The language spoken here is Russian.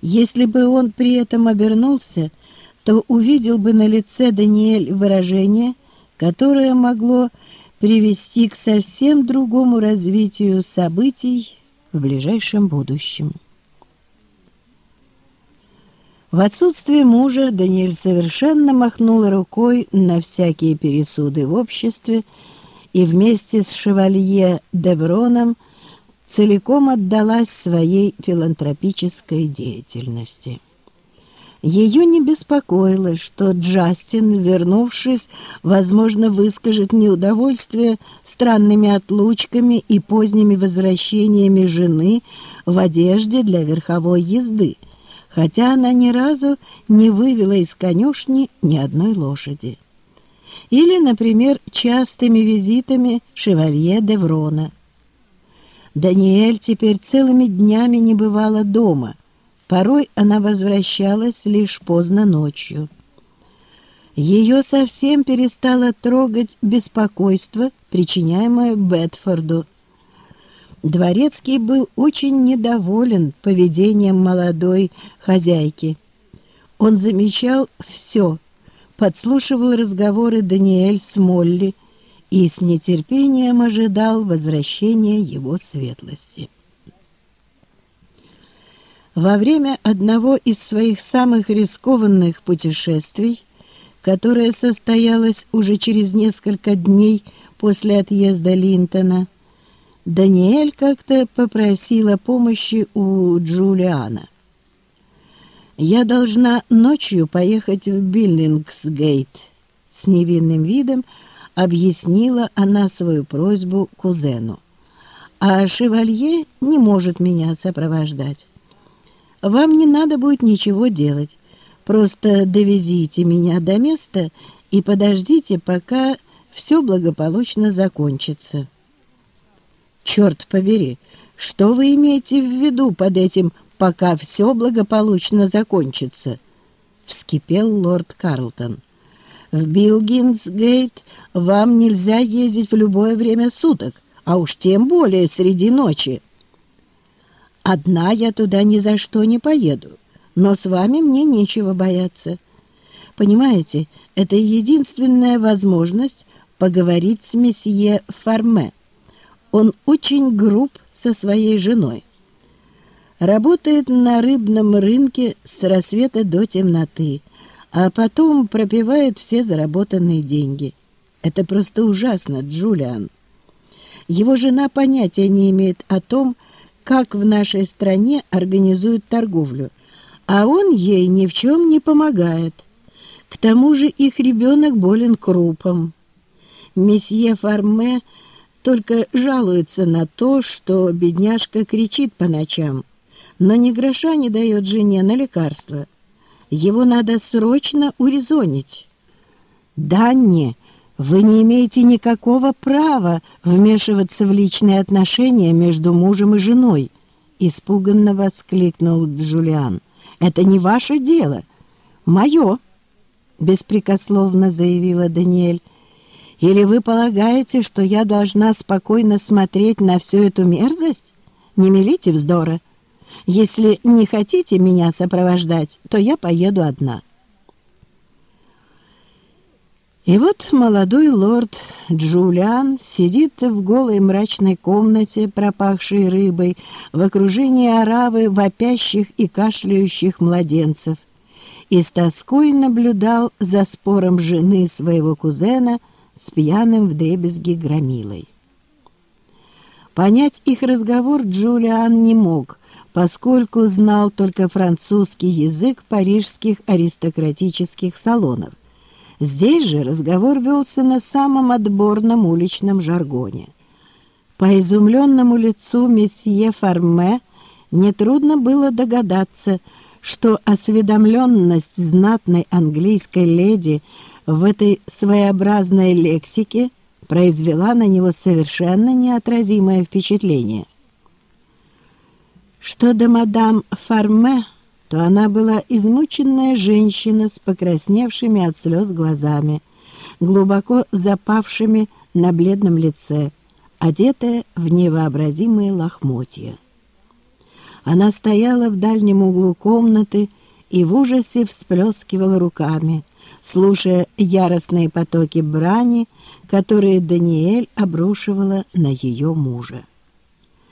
Если бы он при этом обернулся, то увидел бы на лице Даниэль выражение, которое могло привести к совсем другому развитию событий в ближайшем будущем. В отсутствие мужа Даниэль совершенно махнула рукой на всякие пересуды в обществе и вместе с шевалье Девроном целиком отдалась своей филантропической деятельности. Ее не беспокоило, что Джастин, вернувшись, возможно, выскажет неудовольствие странными отлучками и поздними возвращениями жены в одежде для верховой езды, хотя она ни разу не вывела из конюшни ни одной лошади. Или, например, частыми визитами шевалье Деврона. Даниэль теперь целыми днями не бывала дома. Порой она возвращалась лишь поздно ночью. Ее совсем перестало трогать беспокойство, причиняемое Бетфорду. Дворецкий был очень недоволен поведением молодой хозяйки. Он замечал все, подслушивал разговоры Даниэль с Молли, и с нетерпением ожидал возвращения его светлости. Во время одного из своих самых рискованных путешествий, которое состоялось уже через несколько дней после отъезда Линтона, Даниэль как-то попросила помощи у Джулиана. «Я должна ночью поехать в Биллингсгейт», — с невинным видом объяснила она свою просьбу кузену. «А шевалье не может меня сопровождать. Вам не надо будет ничего делать. Просто довезите меня до места и подождите, пока все благополучно закончится». «Черт побери, что вы имеете в виду под этим «пока все благополучно закончится»?» — вскипел лорд Карлтон. В Билгинсгейт вам нельзя ездить в любое время суток, а уж тем более среди ночи. Одна я туда ни за что не поеду, но с вами мне нечего бояться. Понимаете, это единственная возможность поговорить с месье Фарме. Он очень груб со своей женой. Работает на рыбном рынке с рассвета до темноты, а потом пропивает все заработанные деньги. Это просто ужасно, Джулиан. Его жена понятия не имеет о том, как в нашей стране организуют торговлю, а он ей ни в чем не помогает. К тому же их ребенок болен крупом. Месье Фарме только жалуется на то, что бедняжка кричит по ночам, но ни гроша не дает жене на лекарства. Его надо срочно урезонить. Данни, вы не имеете никакого права вмешиваться в личные отношения между мужем и женой, испуганно воскликнул Джулиан. Это не ваше дело. Мое, беспрекословно заявила Даниэль. Или вы полагаете, что я должна спокойно смотреть на всю эту мерзость? Не мелите вздора. Если не хотите меня сопровождать, то я поеду одна». И вот молодой лорд Джулиан сидит в голой мрачной комнате, пропахшей рыбой, в окружении оравы вопящих и кашляющих младенцев, и с тоской наблюдал за спором жены своего кузена с пьяным вдребезги громилой. Понять их разговор Джулиан не мог — поскольку знал только французский язык парижских аристократических салонов. Здесь же разговор велся на самом отборном уличном жаргоне. По изумленному лицу месье Фарме нетрудно было догадаться, что осведомленность знатной английской леди в этой своеобразной лексике произвела на него совершенно неотразимое впечатление — что до мадам Фарме, то она была измученная женщина с покрасневшими от слез глазами, глубоко запавшими на бледном лице, одетая в невообразимые лохмотья. Она стояла в дальнем углу комнаты и в ужасе всплескивала руками, слушая яростные потоки брани, которые Даниэль обрушивала на ее мужа.